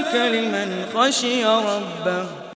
ذلك لمن خشي ربه.